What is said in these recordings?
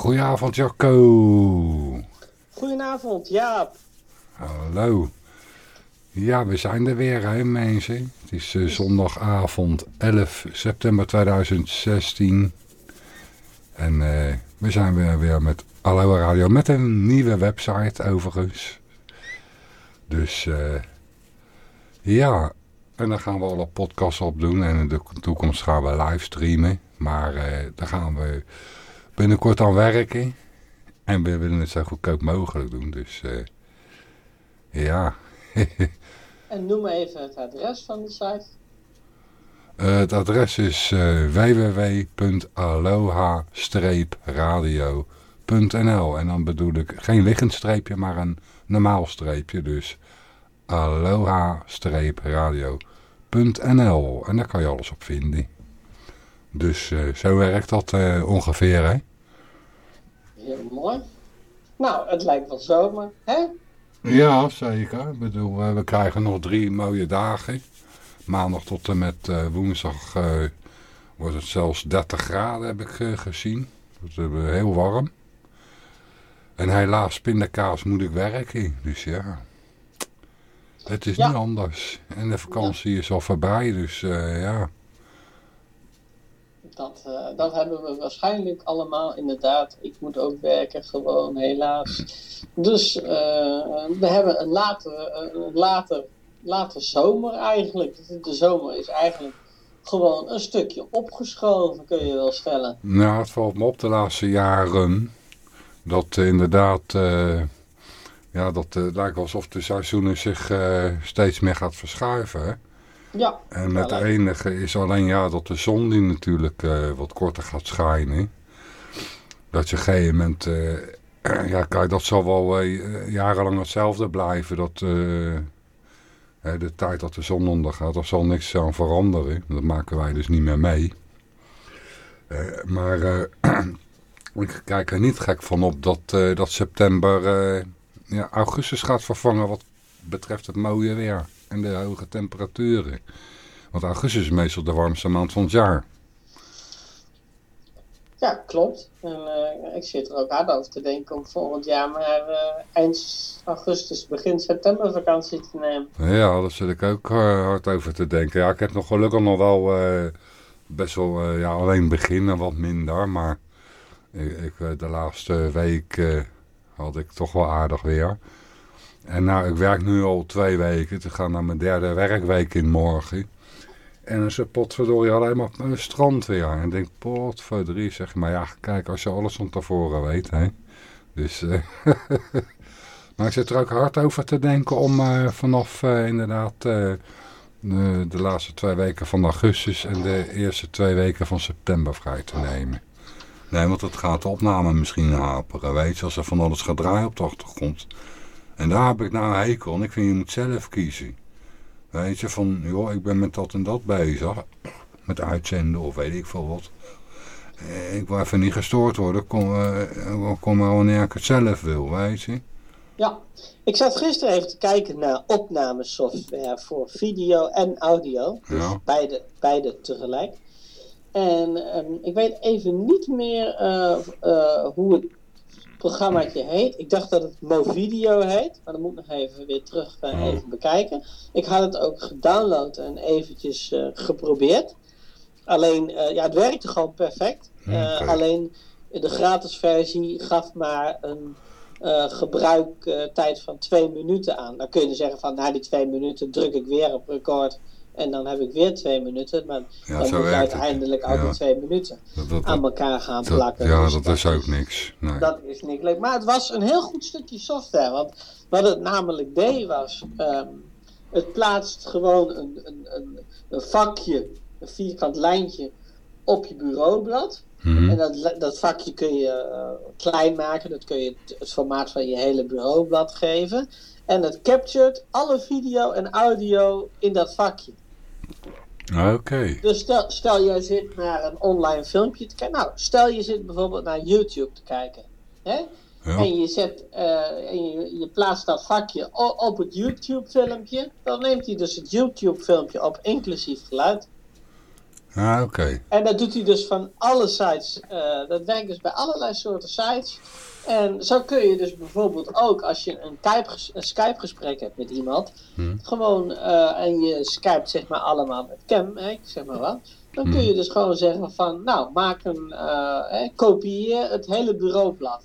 Goedenavond Jacco. Goedenavond Jaap. Hallo. Ja, we zijn er weer hè mensen. Het is uh, zondagavond 11 september 2016. En uh, we zijn weer, weer met Aloha Radio met een nieuwe website overigens. Dus uh, ja, en dan gaan we alle podcasts opdoen en in de toekomst gaan we livestreamen. Maar daar gaan we binnenkort aan werken. En we willen het zo goedkoop mogelijk doen. Dus uh, ja. en noem even het adres van de site. Uh, het adres is uh, www.aloha-radio.nl En dan bedoel ik geen liggend streepje, maar een normaal streepje. Dus aloha-radio.nl En daar kan je alles op vinden. Dus uh, zo werkt dat ongeveer, hè? Heel mooi. Nou, het lijkt wel zomer, hè? Ja, zeker. Ik bedoel, uh, we krijgen nog drie mooie dagen. Maandag tot en met uh, woensdag uh, wordt het zelfs 30 graden, heb ik gezien. Dat is heel warm. En helaas, pindakaas moet ik werken. Dus ja, het is ja. niet anders. En de vakantie ja. is al voorbij, dus ja... Dat, uh, dat hebben we waarschijnlijk allemaal inderdaad. Ik moet ook werken, gewoon helaas. Dus uh, we hebben een later, een later, later zomer eigenlijk. De zomer is eigenlijk gewoon een stukje opgeschoven, kun je wel stellen. Nou, het valt me op de laatste jaren dat uh, inderdaad... ja, dat lijkt alsof de seizoenen zich steeds meer gaat verschuiven? Ja. En het enige is alleen ja, dat de zon die natuurlijk uh, wat korter gaat schijnen. Dat je op een gegeven moment... Uh, ja, kijk, dat zal wel uh, jarenlang hetzelfde blijven. Dat de tijd dat de zon ondergaat, daar zal niks aan veranderen. Dat maken wij dus niet meer mee. maar ik kijk er niet gek van op dat, dat september ja, augustus gaat vervangen wat betreft het mooie weer en de hoge temperaturen. Want augustus is meestal de warmste maand van het jaar. Ja, klopt. En uh, ik zit er ook hard over te denken om volgend jaar maar uh, eind augustus, begin september vakantie te nemen. Ja, daar zit ik ook uh, hard over te denken. Ja, ik heb nog gelukkig nog wel best wel, ja, alleen beginnen wat minder. Maar ik, ik de laatste week had ik toch wel aardig weer. En nou, ik werk nu al twee weken. Het gaat naar mijn derde werkweek in morgen. En dan is potverdorie alleen maar een strand weer. En ik denk, potverdrie, zeg maar. Ja, kijk, als je alles van tevoren weet, hè. Dus, uh, maar ik zit er ook hard over te denken om uh, vanaf uh, inderdaad de, de laatste twee weken van augustus en de eerste twee weken van september vrij te nemen. Nee, want het gaat de opname misschien haperen, weet je, als er van alles gaat draaien op de achtergrond. En daar heb ik nou een hekel. En ik vind je moet zelf kiezen. Weet je, van joh, ik ben met dat en dat bezig. Met uitzenden of weet ik veel wat. Eh, ik wil even niet gestoord worden. Kom, uh, kom maar wanneer ik het zelf wil, weet je. Ja, ik zat gisteren even te kijken naar opnamesoftware voor video en audio. Dus ja. beide, beide tegelijk. En um, ik weet even niet meer uh, uh, hoe het programmaatje heet. Ik dacht dat het Movideo heet, maar dan moet ik nog even weer terug uh, even bekijken. Ik had het ook gedownload en eventjes uh, geprobeerd. Alleen, uh, ja, het werkte gewoon perfect. Okay. Alleen de gratis versie gaf maar een gebruiktijd van twee minuten aan. Dan kun je zeggen van, na die twee minuten druk ik weer op record en dan heb ik weer twee minuten. Maar ja, dan moet je uiteindelijk ook ja. twee minuten dat, dat, aan elkaar gaan dat, plakken. Ja, dus dat, is ook niks. Nee. Dat is niks leuk. Maar het was een heel goed stukje software. Want wat het namelijk deed was... Um, het plaatst gewoon een, een, een, een, vakje, een vierkant lijntje op je bureaublad. Mm -hmm. En dat, dat vakje kun je uh, klein maken. Dat kun je het, het formaat van je hele bureaublad geven. En het captured alle video en audio in dat vakje. Oké. Okay. Dus stel, stel je zit naar een online filmpje te kijken. Nou, stel je zit bijvoorbeeld naar YouTube te kijken. Hè? Ja. En, je, zet, uh, en je, je, plaatst dat vakje op het YouTube filmpje. Dan neemt hij dus het YouTube filmpje op inclusief geluid. Ah, oké. En dat doet hij dus van alle sites. Uh, dat werkt dus bij allerlei soorten sites. En zo kun je dus bijvoorbeeld ook als je een, een Skype-gesprek hebt met iemand, hmm. gewoon uh, en je Skype zeg maar allemaal met Cam, hè, zeg maar wat, dan kun hmm. je dus gewoon zeggen van, nou, maak een, uh, kopieer het hele bureaublad.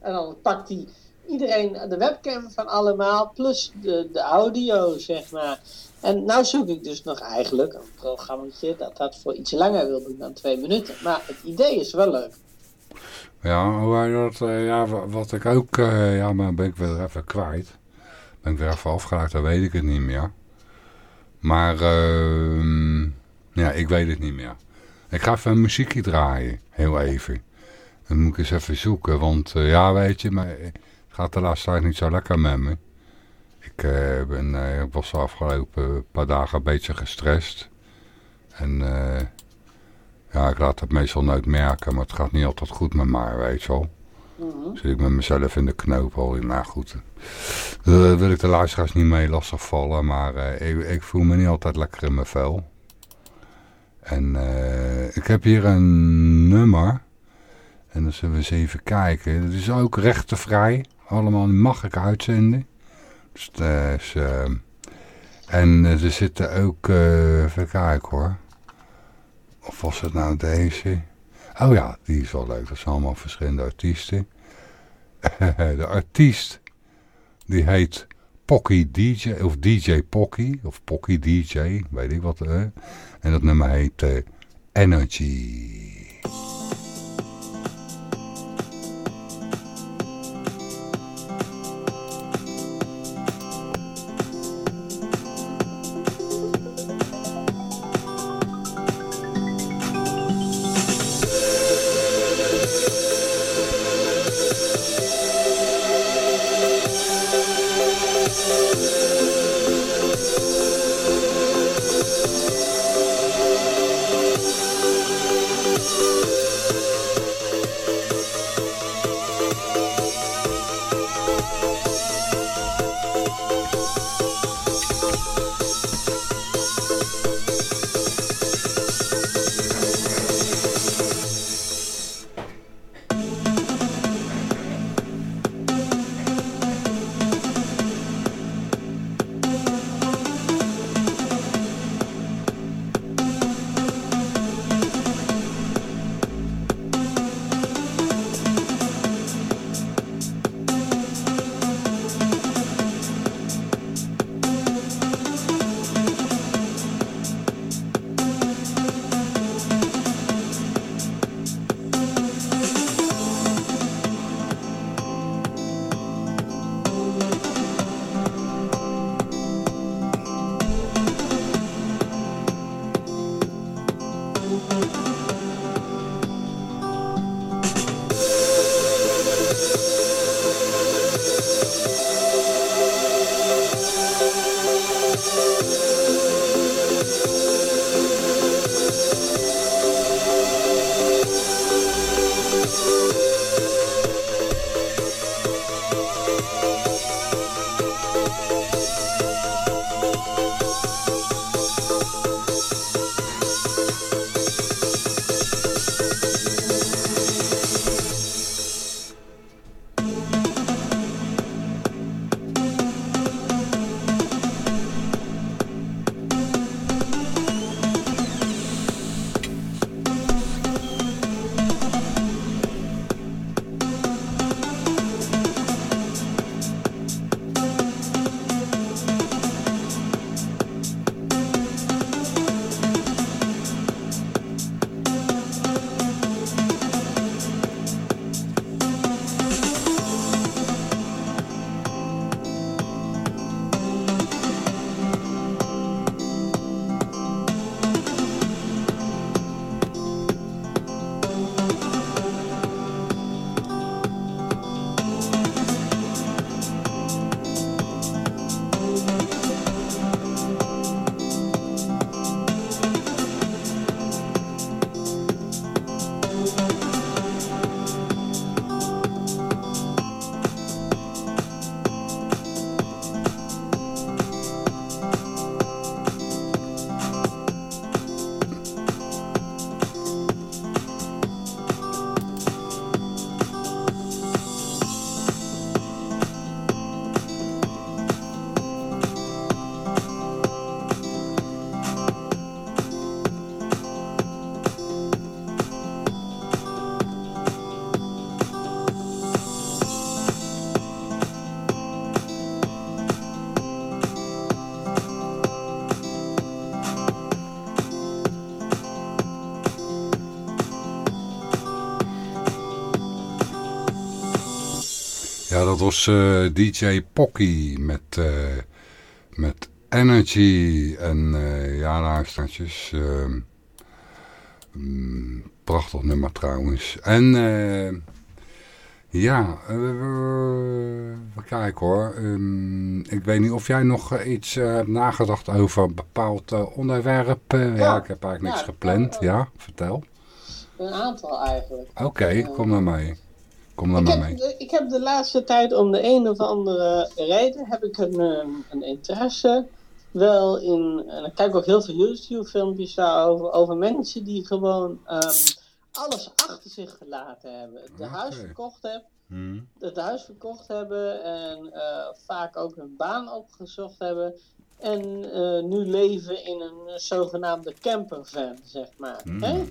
En dan pakt hij iedereen de webcam van allemaal, plus de, de audio, zeg maar. En nou zoek ik dus nog eigenlijk een programmaatje dat dat voor iets langer wil doen dan twee minuten. Maar het idee is wel leuk. Ja, uh, ja wat ik ook, uh, ja, maar ben ik weer even kwijt. Ben ik weer even afgeraakt, dan weet ik het niet meer. Maar, uh, ja, ik weet het niet meer. Ik ga even een muziekje draaien, heel even. Dan moet ik eens even zoeken, want uh, ja, weet je, maar het gaat de laatste tijd niet zo lekker met me. Ik, ben, ik was de afgelopen paar dagen een beetje gestrest. En ja, ik laat het meestal nooit merken, maar het gaat niet altijd goed met mij, weet je wel. Mm Zit ik met mezelf in de knoop al. Nou goed, uh, wil ik de luisteraars niet mee lastigvallen, maar uh, ik, ik, voel me niet altijd lekker in mijn vel. En uh, ik heb hier een nummer. En dan zullen we eens even kijken. Het is ook rechtenvrij. Allemaal mag ik uitzenden. Dus, dus en er zitten ook, even kijken hoor. Of was het nou deze? Oh ja, die is wel leuk. Dat zijn allemaal verschillende artiesten. de artiest, die heet Pocky DJ, of DJ Pocky, of Pocky DJ, weet ik wat. Uh, en dat nummer heet uh, Energy. Dat was uh, DJ Pocky met, uh, met Energy en uh, ja, luistertjes. Mm, prachtig nummer trouwens. En ja, we kijken hoor. Um, ik weet niet of jij nog iets hebt nagedacht over een bepaald onderwerp. Ja. ja. ik heb eigenlijk niks ja, gepland. ja, vertel. Een aantal eigenlijk. Oké, kom maar mee. Kom dan ik maar mee. Heb, ik heb de laatste tijd om de een of andere reden heb ik een, ehm, een interesse wel in, en ik kijk ook heel veel YouTube filmpjes daarover, over mensen die gewoon um, alles achter zich gelaten hebben. Het okay. huis verkocht hebben. Hmm. Het huis verkocht hebben en uh, vaak ook hun baan opgezocht hebben. En uh, nu leven in een zogenaamde campervan, zeg maar. Hmm. Hè?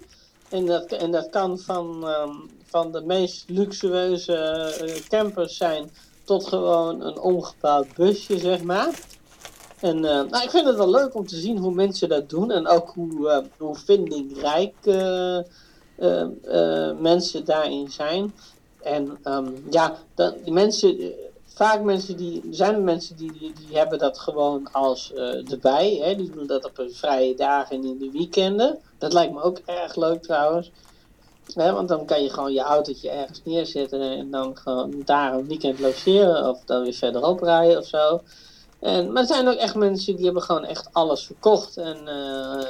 En dat, en dat kan van, um, van de meest luxueuze uh, campers zijn tot gewoon een omgebouwd busje, zeg maar. En uh, nou, ik vind het wel leuk om te zien hoe mensen dat doen en ook hoe, uh, hoe vindingrijk mensen daarin zijn. En um, ja, dat, mensen, vaak mensen die, er zijn mensen die, die, hebben dat gewoon als erbij. Hè? Die doen dat op een vrije dagen en in de weekenden. Dat lijkt me ook erg leuk trouwens. Hè? Want dan kan je gewoon je autootje ergens neerzetten en dan gewoon daar een weekend logeren of dan weer verderop rijden of zo. En, maar er zijn ook echt mensen die hebben gewoon echt alles verkocht. En uh,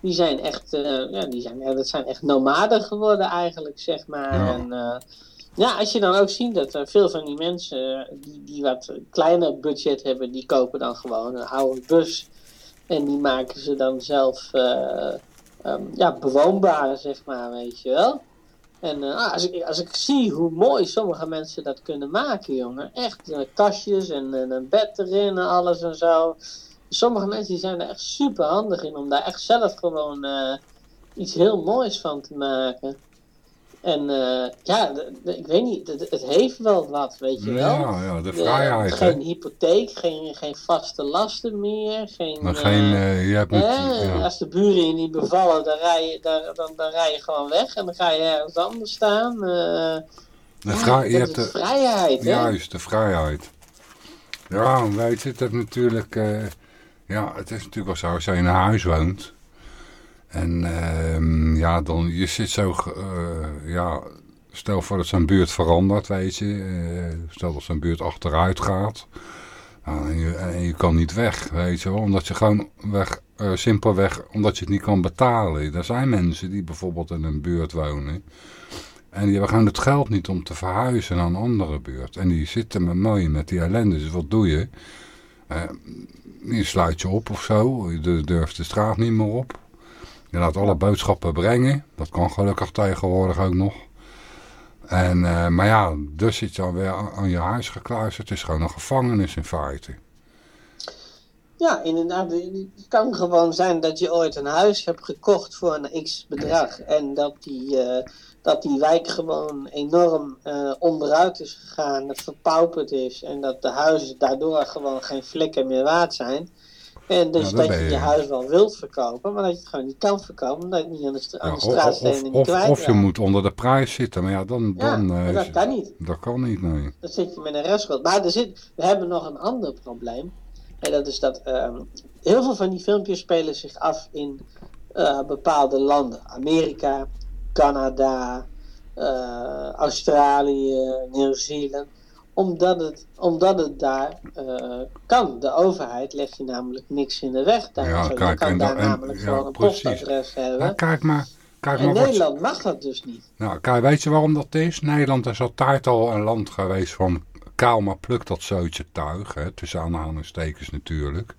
die zijn echt, uh, ja, die zijn, ja, dat zijn echt nomaden geworden eigenlijk, zeg maar. Ja. En, ja, als je dan ook ziet dat er veel van die mensen die, die wat kleiner budget hebben, die kopen dan gewoon een oude bus. En die maken ze dan zelf um, ja, bewoonbaar, zeg maar, weet je wel. En uh, als, ik, als ik zie hoe mooi sommige mensen dat kunnen maken, jongen. Echt, uh, kastjes en, en, een bed erin en alles en zo. Sommige mensen zijn er echt super handig in om daar echt zelf gewoon iets heel moois van te maken. En uh, ja, ik weet niet, het, heeft wel wat, weet je wel. Ja, ja de vrijheid. Geen hypotheek, geen, geen vaste lasten meer. Geen, maar geen, uh, je hebt ja. Als de buren je niet bevallen, dan rij, je, dan, dan, dan rij je gewoon weg en dan ga je ergens anders staan. De ja, je hebt de vrijheid. Juist, de vrijheid. Ja, weet je, het natuurlijk, ja, het is natuurlijk wel zo, als je in een huis woont en uh, ja, dan, je zit zo, uh, ja, stel voor dat zo'n buurt verandert, weet je. Uh, stel dat zo'n buurt achteruit gaat. Nou, en, je, kan niet weg, weet je wel. Omdat je gewoon weg, uh, simpelweg, omdat je het niet kan betalen. Er zijn mensen die bijvoorbeeld in een buurt wonen. En die hebben gewoon het geld niet om te verhuizen naar een andere buurt. En die zitten maar mooi met die ellende. Dus wat doe je? je sluit je op of zo. Je durft de straat niet meer op. Je laat alle boodschappen brengen. Dat kan gelukkig tegenwoordig ook nog. En, uh, maar ja, dus zit je alweer aan, je huis gekluisterd. Het is gewoon een gevangenis in feite. Ja, inderdaad. Het kan gewoon zijn dat je ooit een huis hebt gekocht voor een x bedrag. En dat die, uh, dat die wijk gewoon enorm uh, onderuit is gegaan. Verpauperd is. En dat de huizen daardoor gewoon geen flikken meer waard zijn. En dus dat je je huis wel wilt verkopen, maar dat je het gewoon niet kan verkopen, omdat je het niet aan de, aan de straat ja, of, je moet onder de prijs zitten, maar ja, dan... dan ja, dat kan niet. Dat kan niet, nee. Dan zit je met een restschuld. Maar er zit, we hebben nog een ander probleem. En dat is dat um, heel veel van die filmpjes spelen zich af in uh, bepaalde landen. Amerika, Canada, Australië, Nieuw-Zeeland omdat het, omdat het daar uh, kan. De overheid legt je namelijk niks in de weg. Daar. Ja, kijk, je kan daar en, namelijk gewoon een precies. postadres hebben. Kijk maar. Kijk in Nederland wat... mag dat dus niet. Nou, kijk, weet je waarom dat is? Nederland is altijd al een land geweest van kaal maar pluk dat zoutje tuig. Hè, tussen aanhalingstekens natuurlijk.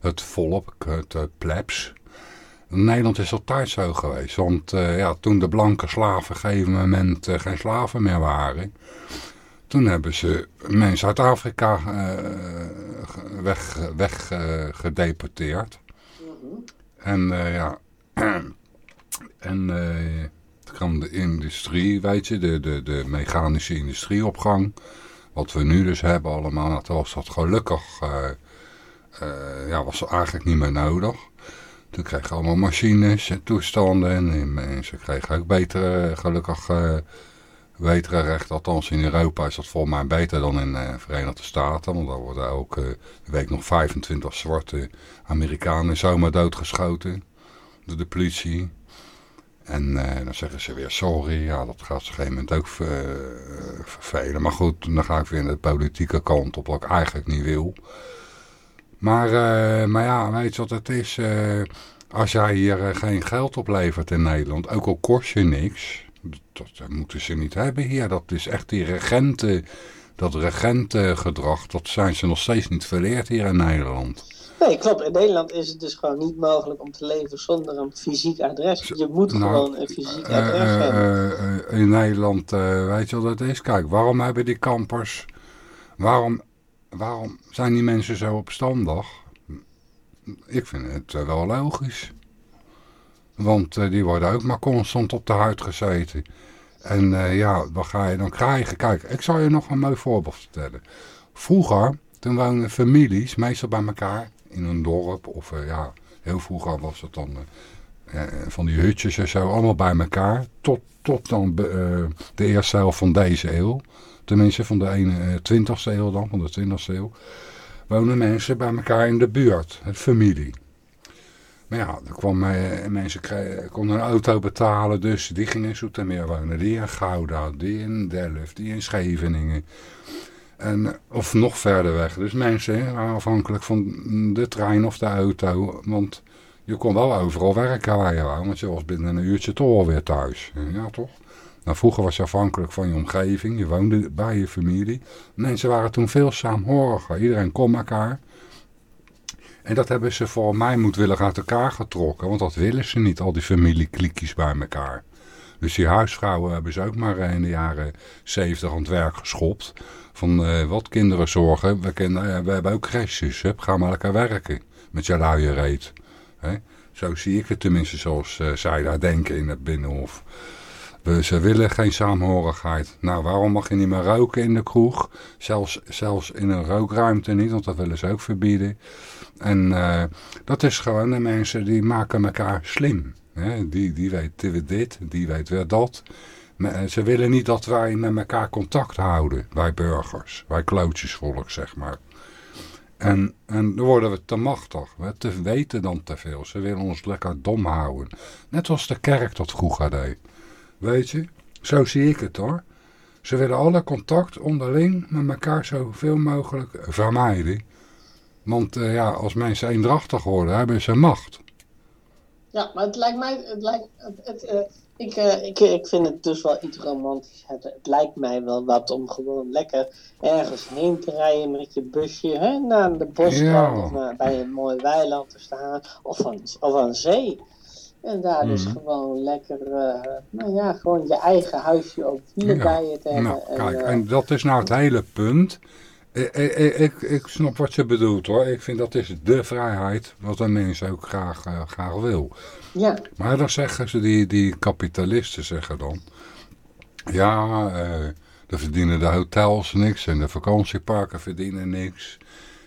Het volk, het uh, plebs. Nederland is altijd zo geweest. Want uh, ja, toen de blanke slaven op een gegeven moment uh, geen slaven meer waren toen hebben ze mensen uit Afrika uh, weg, weg uh, gedeporteerd. Mm-hmm. En uh, ja, en toen kwam de industrie, weet je, de, de, de mechanische industrieopgang. Wat we nu dus hebben allemaal, dat was dat gelukkig, ja, was eigenlijk niet meer nodig. Toen kregen allemaal machines en toestanden en, en ze kregen ook betere, gelukkig weterenrecht, althans in Europa is dat volgens mij beter dan in de Verenigde Staten. Want daar worden uh, week nog 25 zwarte Amerikanen zomaar doodgeschoten door de politie. En uh, dan zeggen ze weer sorry. Ja, dat gaat op een gegeven moment ook vervelen. Maar goed, dan ga ik weer naar de politieke kant op wat ik eigenlijk niet wil. Maar, maar ja, weet je wat het is? Als jij hier geen geld oplevert in Nederland, ook al kost je niks, dat, dat, moeten ze niet hebben hier. Dat is echt die regenten, dat regentengedrag, dat zijn ze nog steeds niet verleerd hier in Nederland. Nee, klopt. In Nederland is het dus gewoon niet mogelijk om te leven zonder een fysiek adres. Je moet nou, gewoon een fysiek uh, adres uh, hebben. in Nederland, weet je wat dat is? Kijk, waarom hebben die kampers, waarom, waarom zijn die mensen zo opstandig? Ik vind het wel logisch. Want uh, die worden ook maar constant op de huid gezeten. En uh, ja, wat ga je dan krijgen? Kijk, ik zal je nog een mooi voorbeeld vertellen. Vroeger, toen woonden families meestal bij elkaar in een dorp. Of uh, ja, heel vroeger was het dan van die hutjes en zo. Allemaal bij elkaar. Tot, tot dan de eerste helft van deze eeuw. Tenminste van de 21ste eeuw dan, van de 20ste eeuw. Wonen mensen bij elkaar in de buurt. Het familie. Maar ja, er kwam, uh, mensen konden een auto betalen, dus die gingen in Zoetermeer wonen. Die in Gouda, die in Delft, die in Scheveningen. En, of nog verder weg. Dus mensen waren afhankelijk van de trein of de auto. Want je kon wel overal werken waar je wou. Want je was binnen een uurtje toch alweer thuis. Ja, toch? Nou, vroeger was je afhankelijk van je omgeving. Je woonde bij je familie. Mensen waren toen veel saamhoriger. Iedereen kon elkaar. En dat hebben ze voor mij moedwillig uit elkaar getrokken. Want dat willen ze niet, al die familieklikjes bij elkaar. Dus die huisvrouwen hebben ze ook maar in de jaren zeventig aan het werk geschopt. Van uh, wat kinderen zorgen. We, kennen, uh, we hebben ook crèches. Hè? Ga maar lekker werken. Met je luie reet. Hè? Zo zie ik het tenminste zoals uh, zij daar denken in het Binnenhof. We, ze willen geen saamhorigheid. Nou, waarom mag je niet meer roken in de kroeg? Zelfs, zelfs in een rookruimte niet, want dat willen ze ook verbieden. En uh, dat is gewoon de mensen die maken elkaar slim. Hè? Die, die weet dit, die weet weer dat. Maar ze willen niet dat wij met elkaar contact houden, wij burgers, wij klootjesvolk zeg maar. En, en dan worden we te machtig, we te weten dan te veel. Ze willen ons lekker dom houden. Net als de kerk dat vroeger deed. Weet je, zo zie ik het hoor. Ze willen alle contact onderling met elkaar zoveel mogelijk vermijden. Want uh, ja, als mensen eendrachtig worden, hebben ze macht. Ja, maar het lijkt mij, het lijkt, het, het, uh, ik, uh, ik, ik vind het dus wel iets romantisch. Het, het, lijkt mij wel wat om gewoon lekker ergens heen te rijden met je busje hè, naar de boskant ja. of naar, bij een mooi weiland te staan of aan, of aan zee. En daar dus mm. gewoon lekker, uh, nou ja, gewoon je eigen huisje ook hier ja. bij je te hebben. Nou, en, kijk, en dat is nou het hele punt. Ik, ik, ik, ik, snap wat je bedoelt hoor. Ik vind dat is de vrijheid wat een mens ook graag, uh, graag wil. Ja. Maar dan zeggen ze, die, die kapitalisten zeggen dan... Ja, uh, dan verdienen de hotels niks en de vakantieparken verdienen niks.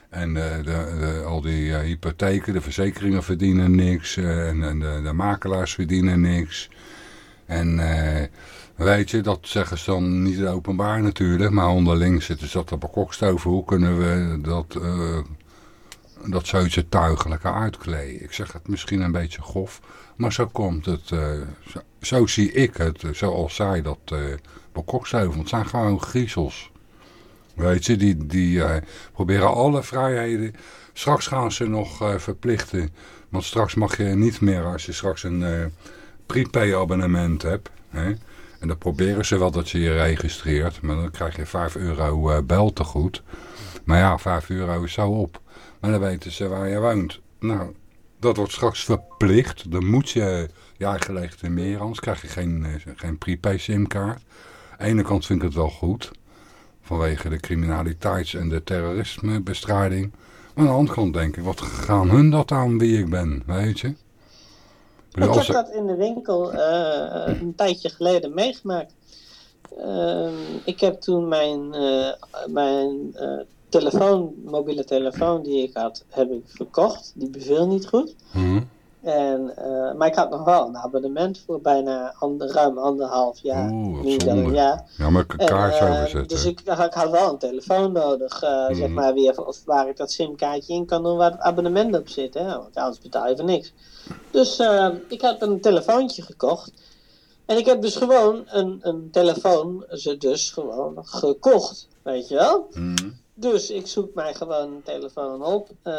En uh, de, de, al die hypotheken, de verzekeringen verdienen niks. en, en de, de, makelaars verdienen niks. En... Weet je, dat zeggen ze dan niet openbaar natuurlijk, maar onderling zitten ze op de over hoe kunnen we dat, uh, dat zoiets tuigelijke uitkleden. Ik zeg het misschien een beetje grof, maar zo komt het, uh, zo, zie ik het, zoals zij dat uh, bekokstoven. Het zijn gewoon griezels. Weet je, die, die proberen alle vrijheden. Straks gaan ze nog verplichten, want straks mag je niet meer als je straks een prepay abonnement hebt... Hè, en dan proberen ze wel dat je je registreert. Maar dan krijg je 5 euro uh, bel te goed. Maar ja, 5 euro is zo op. Maar dan weten ze waar je woont. Nou, dat wordt straks verplicht. Dan moet je je eigen legitimeren. Anders krijg je geen, uh, geen prepaid simkaart. Aan de ene kant vind ik het wel goed. Vanwege de criminaliteits- en de terrorismebestrijding. Maar aan de andere kant denk ik, wat gaan hun dat aan wie ik ben, weet je? Ik heb dat in de winkel uh, een tijdje geleden meegemaakt. Uh, ik heb toen mijn, uh, mijn telefoon, mobiele telefoon die ik had, heb ik verkocht. Die beviel niet goed. Mm. En, uh, maar ik had nog wel een abonnement voor bijna ander, ruim anderhalf jaar. Oeh, wat zonde. Ja, maar ik een kaartje uh, overzetten. Dus ik, ik, had wel een telefoon nodig, uh, mm. zeg maar weer, of waar ik dat simkaartje in kan doen waar het abonnement op zit. Hè? Want anders betaal je voor niks. Dus ik had een telefoontje gekocht. En ik heb dus gewoon een, een telefoon, ze dus gewoon gekocht, weet je wel. Mm. Dus ik zoek mij gewoon een telefoon op uh,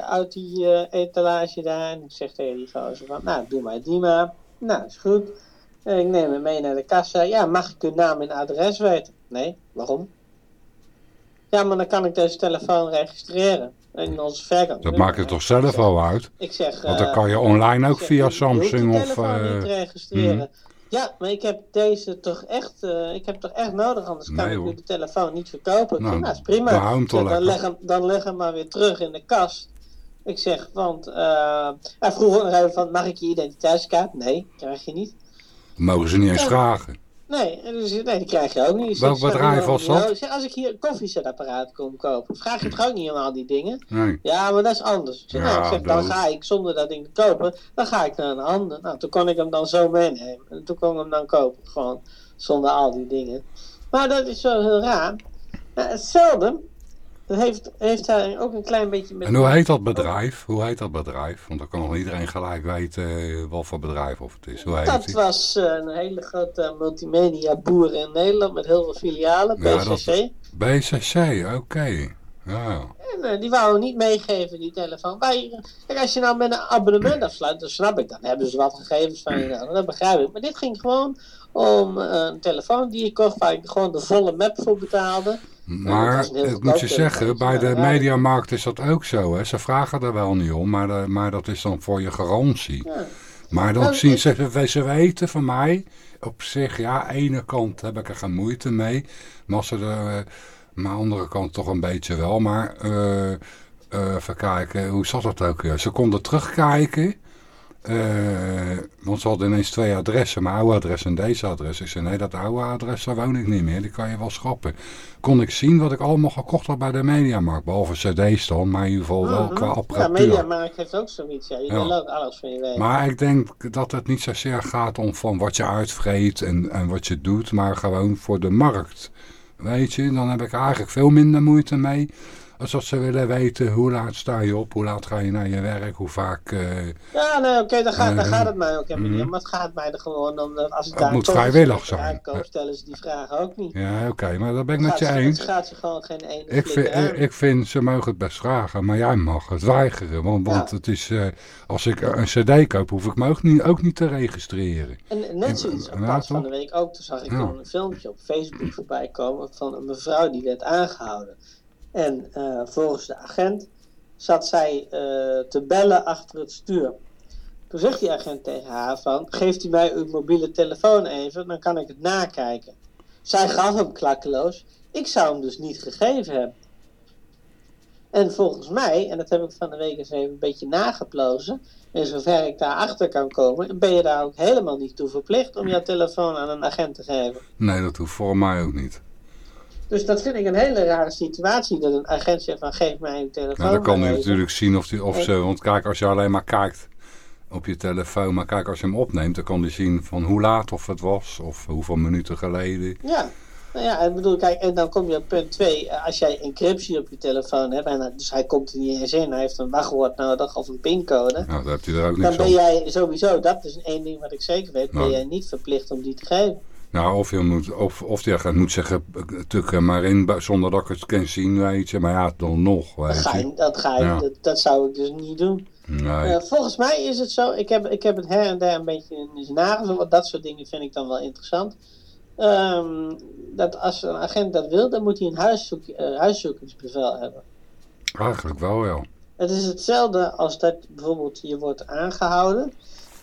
uit die uh, etalage daar. En ik zeg tegen die gozer van, nou, doe mij die maar. Nou, is goed. En ik neem hem mee naar de kassa. Ja, mag ik uw naam en adres weten? Nee, waarom? Ja, maar dan kan ik deze telefoon registreren. In onze verkoop. Dat maakt het toch zelf al uit? Ik zeg... Want dan kan je online ook via Samsung of... telefoon niet registreren. Ja, maar ik heb deze toch echt, uh, ik heb toch echt nodig, anders kan ik nu de telefoon niet verkopen. Nou, dat is prima. Dan, dan, leg hem, dan leg hem maar weer terug in de kast. Ik zeg, want uh, hij vroeg nog even van, mag ik je identiteitskaart? Nee, krijg je niet. Mogen ze niet eens vragen. Nee, dus, nee, die krijg je ook niet. Welk bedrijf was dat? Als ik hier een koffiezetapparaat kom kopen, vraag je toch ook niet om al die dingen? Nee. Ja, maar dat is anders. Ja, nou, ik zeg, dan ga ik zonder dat ding te kopen, dan ga ik naar een ander. Nou, toen kon ik hem dan zo meenemen. En toen kon ik hem dan kopen, gewoon zonder al die dingen. Maar dat is zo heel raar. Nou, hetzelfde dat heeft, heeft hij ook een klein beetje... Met en hoe heet dat bedrijf? Hoe heet dat bedrijf? Want dan kan nog iedereen gelijk weten uh, wat voor bedrijf of het is. Hoe heet dat was uh, een hele grote multimedia boer in Nederland met heel veel filialen, BCC. Ja, BCC, oké. Okay. Ja. En uh, die wouden niet meegeven, die telefoon. Kijk, als je nou met een abonnement afsluit, dan snap ik, dan hebben ze wat gegevens van je nodig. Dat begrijp ik. Maar dit ging gewoon om een telefoon die je kocht, waar ik gewoon de volle map voor betaalde. Maar ik moet je zeggen, bij de mediamarkt is dat ook zo. Hè? Ze vragen er wel niet om, maar, maar dat is dan voor je garantie. Ja. Maar dan zien ze, ze weten van mij, op zich, ja, aan de ene kant heb ik er geen moeite mee. Maar ze er, uh, maar aan de andere kant toch een beetje wel. Maar uh, uh, even kijken, hoe zat dat ook weer? Ze konden terugkijken uh, want ze hadden ineens twee adressen, mijn oude adres en deze adres. Ik zei, nee, dat oude adres, daar woon ik niet meer, die kan je wel schrappen. Kon ik zien wat ik allemaal gekocht had bij de Mediamarkt, behalve cd's dan, maar in ieder geval wel qua apparatuur. Ja, Mediamarkt heeft ook zoiets, ja, je wil ook alles van je weten. Maar ik denk dat het niet zozeer gaat om van wat je uitvreet en, en wat je doet, maar gewoon voor de markt. Weet je, dan heb ik eigenlijk veel minder moeite mee als ze willen weten hoe laat sta je op, hoe laat ga je naar je werk, hoe vaak... Uh, ja, nee, oké, dan, gaat, uh, gaat het mij ook helemaal niet om. Maar het gaat mij er gewoon om, dat als ik daar... Moet vrijwillig zijn. Koop, stellen ze die vragen ook niet. Ja, oké, maar dat ben ik met je eens. Het gaat ze gewoon geen ene ik vind, ik, ik, vind, ze mogen het best vragen, maar jij mag het weigeren. Want, want ja. het is, uh, als ik een cd koop, hoef ik me ook niet, ook niet te registreren. En net zoiets, apart van de week ook, toen zag ik ja. een filmpje op Facebook voorbij komen van een mevrouw die werd aangehouden. En uh, volgens de agent zat zij uh, te bellen achter het stuur. Toen zegt die agent tegen haar van, geeft u mij uw mobiele telefoon even, dan kan ik het nakijken. Zij gaf hem klakkeloos, ik zou hem dus niet gegeven hebben. En volgens mij, en dat heb ik van de week eens even een beetje nageplozen, en zover ik daarachter kan komen, ben je daar ook helemaal niet toe verplicht om jouw telefoon aan een agent te geven. Nee, dat hoeft voor mij ook niet. Dus dat vind ik een hele rare situatie, dat een agent zegt van geef mij een telefoon. Nou, dan kan hij natuurlijk zien of, die, of ze, want kijk, als je alleen maar kijkt op je telefoon, maar kijk, als je hem opneemt, dan kan hij zien van hoe laat of het was, of hoeveel minuten geleden. Ja, nou ja, ik bedoel, kijk, en dan kom je op punt 2, als jij encryptie op je telefoon hebt, en dus hij komt er niet eens in, hij heeft een wachtwoord nodig of een pincode. Nou, dan heb je er ook Dan ben jij sowieso, dat is één ding wat ik zeker weet, ben nou. jij niet verplicht om die te geven. Nou, of, je moet, of, of agent moet zeggen, tuk er maar in zonder dat ik het kan zien, weet je. Maar ja, dan nog, weet dat ga je. Dat, ga je, dat, dat, zou ik dus niet doen. Nee. Uh, volgens mij is het zo, ik heb, ik heb het her en der een beetje in nagels, dat soort dingen vind ik dan wel interessant. Um, dat als een agent dat wil, dan moet hij een huiszoek, uh, huiszoekingsbevel hebben. Eigenlijk wel, ja. Het is hetzelfde als dat bijvoorbeeld je wordt aangehouden.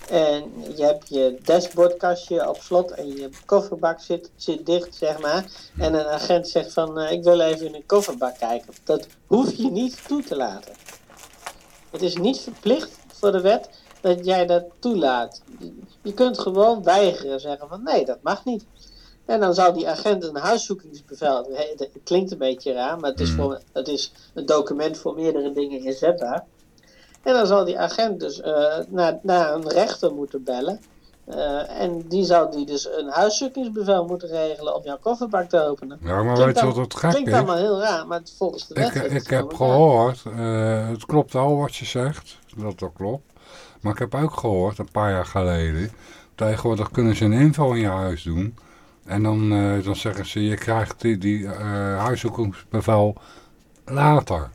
En je hebt je dashboardkastje op slot en je kofferbak zit, zit dicht, zeg maar. En een agent zegt van, uh, ik wil even in een kofferbak kijken. Dat hoef je niet toe te laten. Het is niet verplicht voor de wet dat jij dat toelaat. Je kunt gewoon weigeren, zeggen van, nee, dat mag niet. En dan zou die agent een huiszoekingsbevel, het klinkt een beetje raar, maar het is, voor, het is een document voor meerdere dingen inzetbaar. En dan zal die agent dus naar, naar een rechter moeten bellen. en die zou die dus een huiszoekingsbevel moeten regelen om jouw kofferbak te openen. Ja, maar weet je wat het gek is? Klinkt allemaal heel raar, maar volgens de wet... Ik, ik heb gehoord, het klopt al wat je zegt, dat dat klopt. Maar ik heb ook gehoord, een paar jaar geleden, tegenwoordig kunnen ze een inval in je huis doen. En dan, uh, dan zeggen ze, je krijgt die, die huiszoekingsbevel later.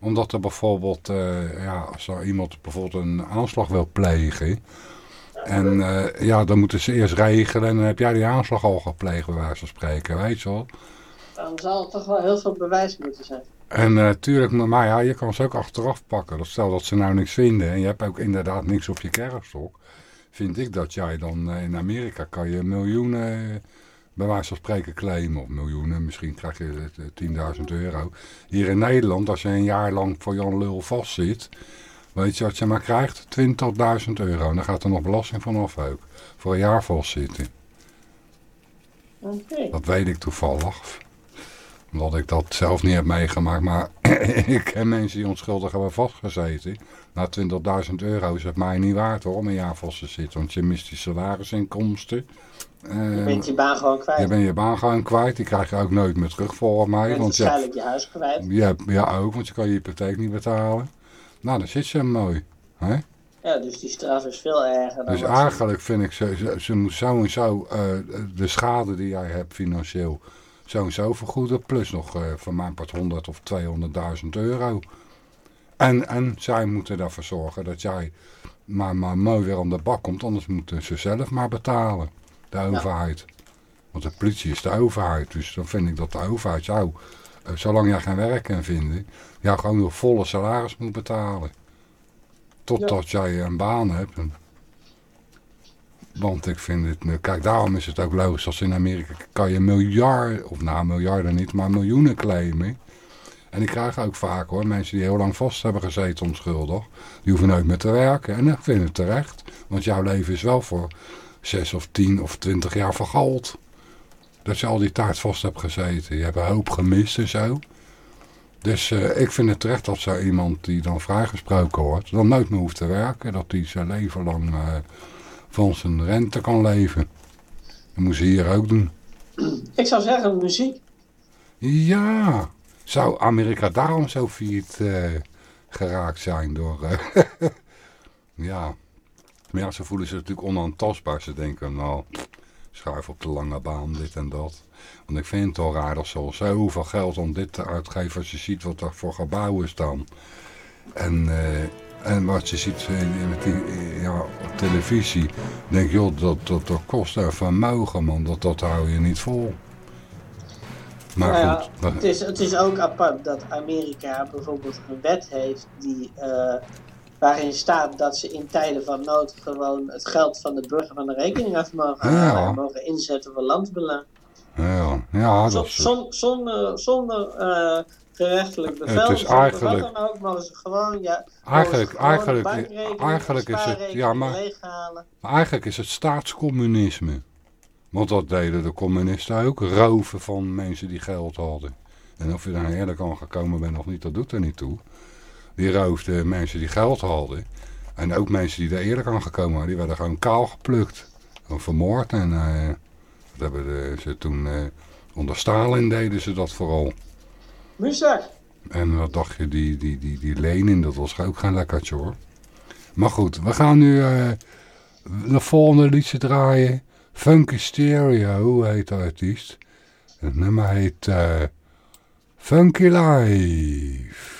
Omdat er bijvoorbeeld, uh, ja, als er iemand bijvoorbeeld een aanslag wil plegen... En ja, dan moeten ze eerst regelen en dan heb jij die aanslag al gepleegd, bij wijze van spreken, weet je wel. Dan zal er toch wel heel veel bewijs moeten zijn. En natuurlijk, maar ja, je kan ze ook achteraf pakken. Dat stel dat ze nou niks vinden en je hebt ook inderdaad niks op je kerfstok. Vind ik dat jij dan in Amerika kan je miljoenen bij wijze van spreken claimen. Of miljoenen, misschien krijg je 10.000 euro. Hier in Nederland, als je een jaar lang voor Jan Lul vastzit... Weet je wat je maar krijgt? 20.000 euro. Dan gaat er nog belasting vanaf ook. Voor een jaar vastzitten. Okay. Dat weet ik toevallig omdat ik dat zelf niet heb meegemaakt. Maar ik ken mensen die onschuldig hebben vastgezeten. Na 20.000 euro is het mij niet waard hoor, om een jaar vast te zitten. Want je mist die salarisinkomsten. je bent je baan gewoon kwijt. Je bent je baan gewoon kwijt. Die krijg je ook nooit meer terug volgens mij. Je bent want waarschijnlijk je, je huis kwijt. Ja, ja, ook, want je kan je hypotheek niet betalen. Nou, dan zit ze mooi. Hè? Ja, dus die straf is veel erger dan Dus eigenlijk vind ik, ze, ze, ze moet zo en zo uh, de schade die jij hebt financieel zo en zo vergoeden. Plus nog uh, van mijn part 100 of 200.000 euro. En, en zij moeten ervoor zorgen dat jij maar, maar mooi weer aan de bak komt. Anders moeten ze zelf maar betalen. De overheid. Want de politie is de overheid. Dus dan vind ik dat de overheid jou, uh, zolang jij geen werk kan vinden, jou gewoon een volle salaris moet betalen. Totdat ja. jij een baan hebt. En want ik vind het, kijk daarom is het ook logisch als in Amerika kan je miljarden, of nou miljarden niet, maar miljoenen claimen. En ik krijg ook vaak hoor, mensen die heel lang vast hebben gezeten onschuldig, die hoeven nooit meer te werken. En ik vind het terecht, want jouw leven is wel voor 6 of 10 of 20 jaar vergald. Dat je al die tijd vast hebt gezeten. Je hebt een hoop gemist en zo. Dus uh, ik vind het terecht dat zo iemand die dan vrijgesproken wordt, dan nooit meer hoeft te werken. Dat die zijn leven lang... Uh, van zijn rente kan leven. Dat moet ze hier ook doen. Ik zou zeggen muziek. Ja, zou Amerika daarom zo viert uh, geraakt zijn door... Uh, ja. Maar ja, ze voelen zich natuurlijk onaantastbaar. Ze denken, nou, schuif op de lange baan, dit en dat. Want ik vind het al raar dat ze al zoveel geld om dit te uitgeven... als je ziet wat er voor gebouwen staan. En... Uh, en wat je ziet die, ja, op televisie, denk je, joh, dat, dat, dat kost een vermogen, man. Dat, dat hou je niet vol. Maar nou goed. Ja, het, is, het is ook apart dat Amerika bijvoorbeeld een wet heeft die, uh, waarin staat dat ze in tijden van nood gewoon het geld van de burger van de rekening af mogen halen en mogen inzetten voor landsbelang. Ja, ja dat is... Zonder, zonder uh, gerechtelijk bevel. Het is eigenlijk... Wat dan ook, mogen ze gewoon, ja, eigenlijk, eigenlijk, eigenlijk is het, ja, maar, maar eigenlijk is het staatscommunisme. Want dat deden de communisten ook, roven van mensen die geld hadden. En of je daar eerlijk aan gekomen bent of niet, dat doet er niet toe. Die roofden mensen die geld hadden. En ook mensen die er eerlijk aan gekomen waren, die werden gewoon kaal geplukt. En vermoord. En uh, dat hebben de, ze toen, uh, onder Stalin deden ze dat vooral. En wat dacht je, die, die, die, die Lenin, dat was ook geen lekkertje hoor. Maar goed, we gaan nu uh, de volgende liedje draaien. Funky Stereo heet de artiest. Het nummer heet uh, Funky Life.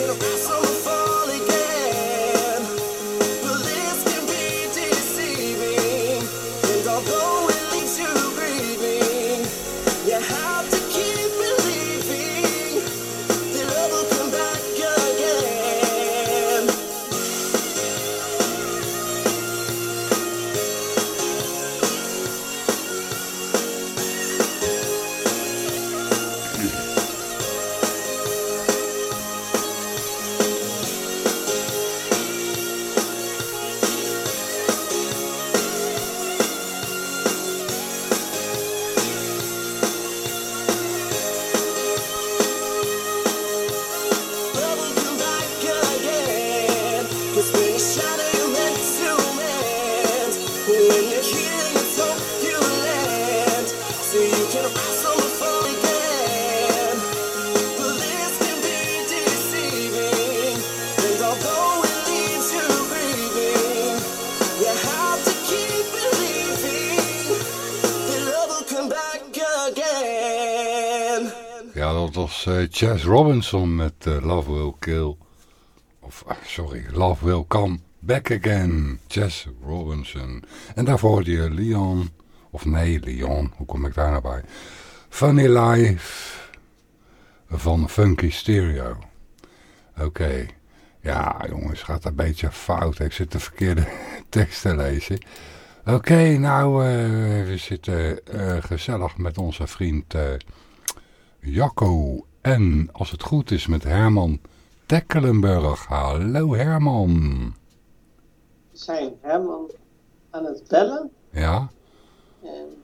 You know. Chess Robinson met eh, Love Will Kill. Of, ah, sorry, Love Will Come Back Again. Chess Robinson. En daarvoor hoorde je Leon. Of nee, Leon. Hoe kom ik daar nou bij? Funny Life van Funky Stereo. Oké. Ja, jongens, gaat een beetje fout. Ik zit de verkeerde tekst te lezen. Oké, nou, eh, we zitten eh, gezellig met onze vriend Jacco. En als het goed is met Herman Tekkelenburg. Hallo Herman. We zijn Herman aan het bellen. Ja, En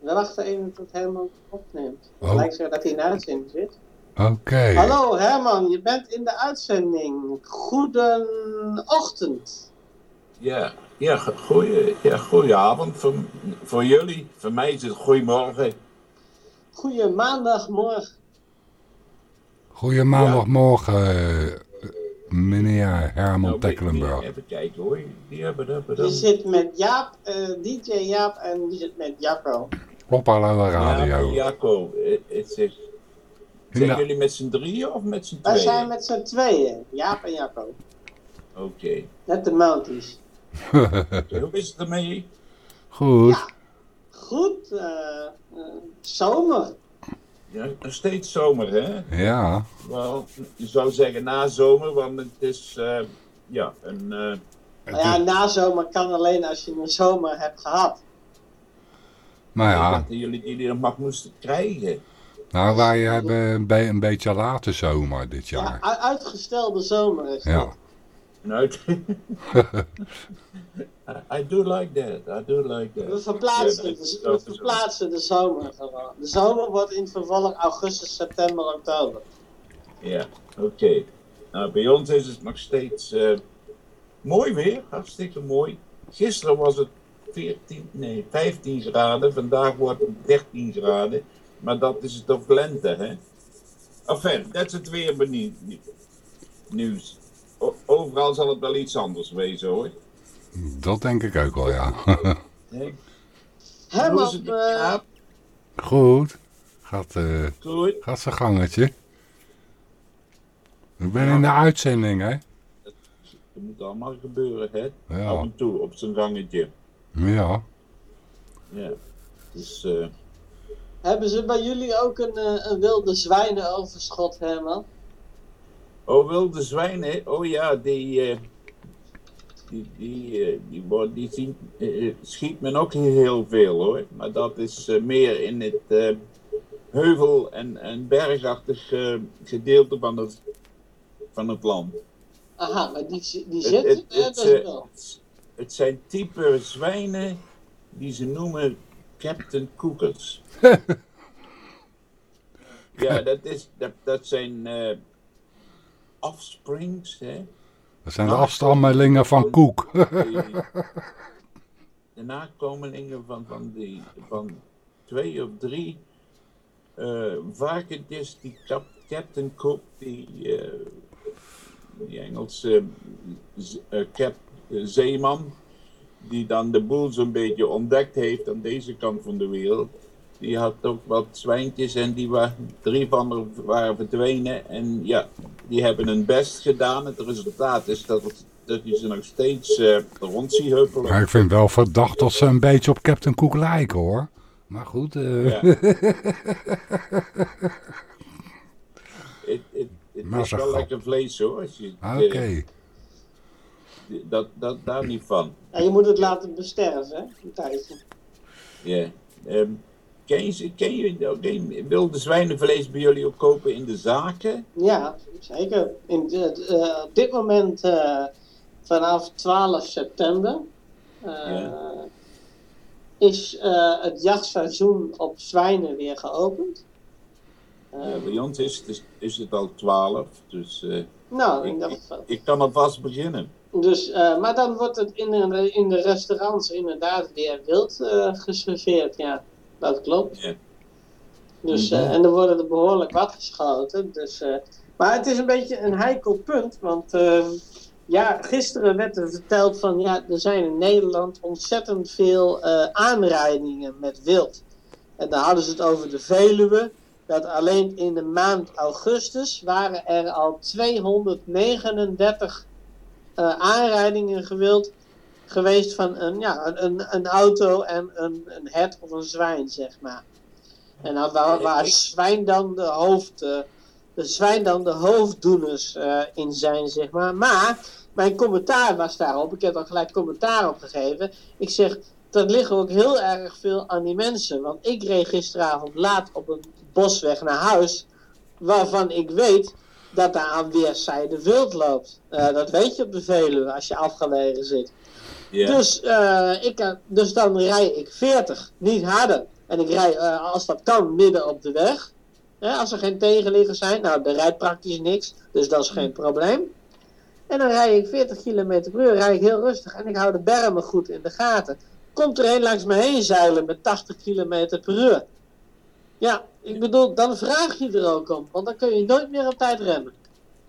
we wachten even tot Herman opneemt. Het Oh. lijkt zo dat hij in de uitzending zit. oké. Hallo Herman, je bent in de uitzending. Goedenochtend. Ja, ja, goeie, ja goedenavond voor, voor jullie. Voor mij is het goedemorgen. Goeie maandagmorgen. Goeie maandagmorgen, eh, meneer Herman Nou, Tekkelenburg. Even kijken hoor. Die zit met Jaap, eh, DJ Jaap en je zit met Jacco. Op Ja, Radio. Jacco. eh, het is- Zijn Ja. jullie met z'n drieën of met z'n Wij tweeën? zijn met z'n tweeën, Jaap en Jacco. Oké. Net de Mounties. Hoe is het ermee? Goed. Goed, eh, eh, zomer. Ja, nog steeds zomer hè? Ja, Wel, je zou zeggen na zomer, want het is eh, ja, een... eh, Nou ja, na zomer kan alleen als je een zomer hebt gehad. maar ik ja. dat jullie die nog mag moesten krijgen. Nou, wij hebben een, be- een beetje late zomer dit Ja, jaar. u- uitgestelde zomer is Ja. dit. Nou, I, do like that. I do like that. We verplaatsen, de, we verplaatsen zomer gewoon. De zomer wordt in vervolg augustus, september, oktober. Ja, oké. Nou, bij ons is het nog steeds eh, mooi weer, hartstikke mooi. Gisteren was het 14, nee, 15 graden, vandaag wordt het 13 graden. Maar dat is het op lente, hè? Enfin, dat is het weer benieuwd. Nieuws. O- overal zal het wel iets anders wezen, hoor. Dat denk ik ook wel, ja. Nee? Hoe is Herman, het? eh, Ja, Goed. Gaat, eh goed. gaat zijn gangetje. Ik ben in de uitzending, hè? Dat moet allemaal gebeuren, hè? Ja. Af en toe, op zijn gangetje. Ja. Ja. Dus, eh Hebben ze bij jullie ook een, eh, een wilde zwijnenoverschot, Herman? Oh, wilde zwijnen? Oh ja, die, eh, die, die, eh, die, zien, eh, schiet men ook heel veel hoor. Maar dat is eh, meer in het eh, heuvel- en, en bergachtig eh, gedeelte van het, van het land. Aha, maar die, die Het, zitten het, er het, eh, wel. het zijn type zwijnen die ze noemen Captain Cookers. ja, dat, is, dat, dat zijn eh offsprings, hè? Dat zijn de afstammelingen van Koek. De nakomelingen van, van, die, van twee of drie eh varkentjes die Cap- Captain Cook, die, eh, Engelse eh, zeeman, die dan de boel zo'n beetje ontdekt heeft aan deze kant van de wereld. Die had ook wat zwijntjes en die waren, drie van er waren verdwenen. En ja, die hebben hun best gedaan. Het resultaat is dat, het, dat je ze nog steeds eh rond ziet huppelen. Maar ik vind wel verdacht dat ze een beetje op Captain Cook lijken hoor. Maar goed, eh, Ja. Het, het, het Maar is ze wel grap. lekker vlees hoor. Als je, ah, oké. eh, dat, dat daar niet van. Ja, je moet het laten besterven, hè? Een tijdje. Ja. Ehm, ken je, ken je oké, wilde zwijnenvlees bij jullie ook kopen in de zaken? Ja, zeker. In eh, op dit moment eh, vanaf 12 september eh, Ja. is het jachtseizoen op zwijnen weer geopend. Ja, bij ons is, het- is het al 12, dus nou, ik, kan alvast beginnen. Dus, maar dan wordt het in de, in de restaurants inderdaad weer wild geserveerd, ja. Dat klopt. Ja. Dus, Mhm. eh, en er worden er behoorlijk wat geschoten. Dus, eh, maar het is een beetje een heikel punt, want eh, ja, gisteren werd er verteld van ja, er zijn in Nederland ontzettend veel eh, aanrijdingen met wild. En dan hadden ze het over de Veluwe. Dat alleen in de maand augustus waren er al 239 eh, aanrijdingen gewild geweest van een, ja, een- een, auto en een, een hert of een zwijn, zeg maar. En dan waar, waar zwijn dan de hoofd, eh, de zwijn dan de hoofddoeners eh, in zijn, zeg maar. Maar mijn commentaar was daarop, ik heb er gelijk commentaar op gegeven. Ik zeg, dat ligt ook heel erg veel aan die mensen. Want ik reed gisteravond laat op een bosweg naar huis, waarvan ik weet dat daar aan weerszijden wild loopt. Eh, dat weet je op de Veluwe als je afgelegen zit. Dus, eh, ik, dus dan rij ik 40, niet harder. En ik rij, eh, als dat kan, midden op de weg. Als er geen tegenliggers zijn, nou, er rijdt praktisch niks, dus dat is geen probleem. En dan rij ik 40 km per uur, rij ik heel rustig en ik hou de bermen goed in de gaten. Komt er een langs me heen zeilen met 80 km per uur. Ja, ik bedoel, dan vraag je er ook om, want dan kun je nooit meer op tijd remmen.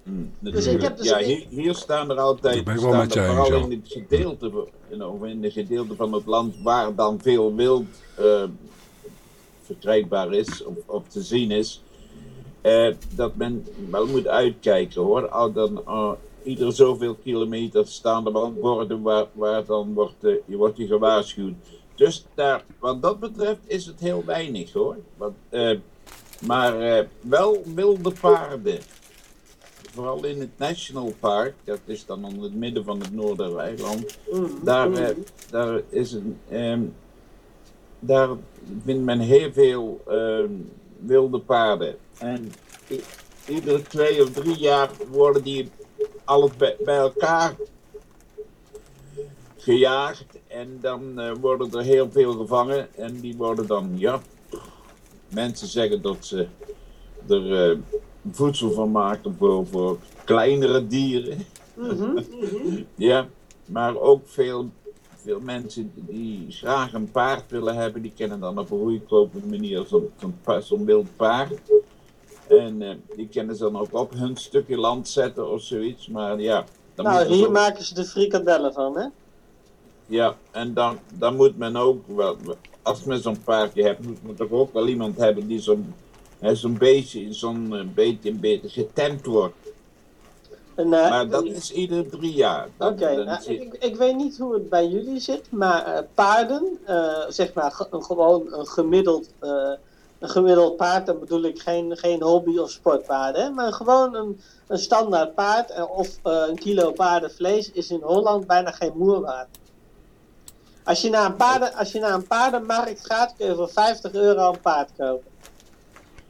Mm, Dus ik heb dus ja, hier, hier staan er altijd, Dat ben ik wel staan met je er eens, vooral in het gedeelte, van- in, de gedeelte van het land waar dan veel wild eh, verkrijgbaar is of, of te zien is, eh, dat men wel moet uitkijken hoor. Al dan, eh, ieder zoveel kilometer staan er wel borden waar, waar dan wordt, je wordt je gewaarschuwd. Dus daar, wat dat betreft is het heel weinig hoor. Want, eh, maar eh, wel wilde paarden vooral in het National Park, dat is dan in het midden van het Noordereiland, Mm, daar, eh, daar is een, ehm, daar vindt men heel veel ehm, wilde paarden. En i- iedere twee of drie jaar worden die alles bij, bij elkaar gejaagd. En dan eh, worden er heel veel gevangen en die worden dan, ja, mensen zeggen dat ze er eh, voedsel van maken voor, voor kleinere dieren. Mhm. Ja, maar ook veel, veel mensen die graag een paard willen hebben, die kennen dan op een goedkope manier zo'n zo'n wild paard. En eh, die kunnen ze dan ook op hun stukje land zetten of zoiets. Maar ja, dan Nou, er hier zo- maken ze de frikadellen van, hè? ja, en dan, dan moet men ook wel, als men zo'n paardje hebt, moet men toch ook wel iemand hebben die zo'n zo'n beetje, zo'n eh, beetje, een beetje getemd wordt. En, eh, Maar dat is ieder drie jaar. Oké, nou, ik, ik weet niet hoe het bij jullie zit, maar eh, paarden, eh, zeg maar een, gewoon een gemiddeld, eh, een gemiddeld paard, dan bedoel ik geen, geen hobby- of sportpaard, hè, maar gewoon een, een standaard paard eh, of eh, een kilo paardenvlees is in Holland bijna geen moer waard. Als je, naar een paarden, als je naar een paardenmarkt gaat, kun je voor 50 euro een paard kopen.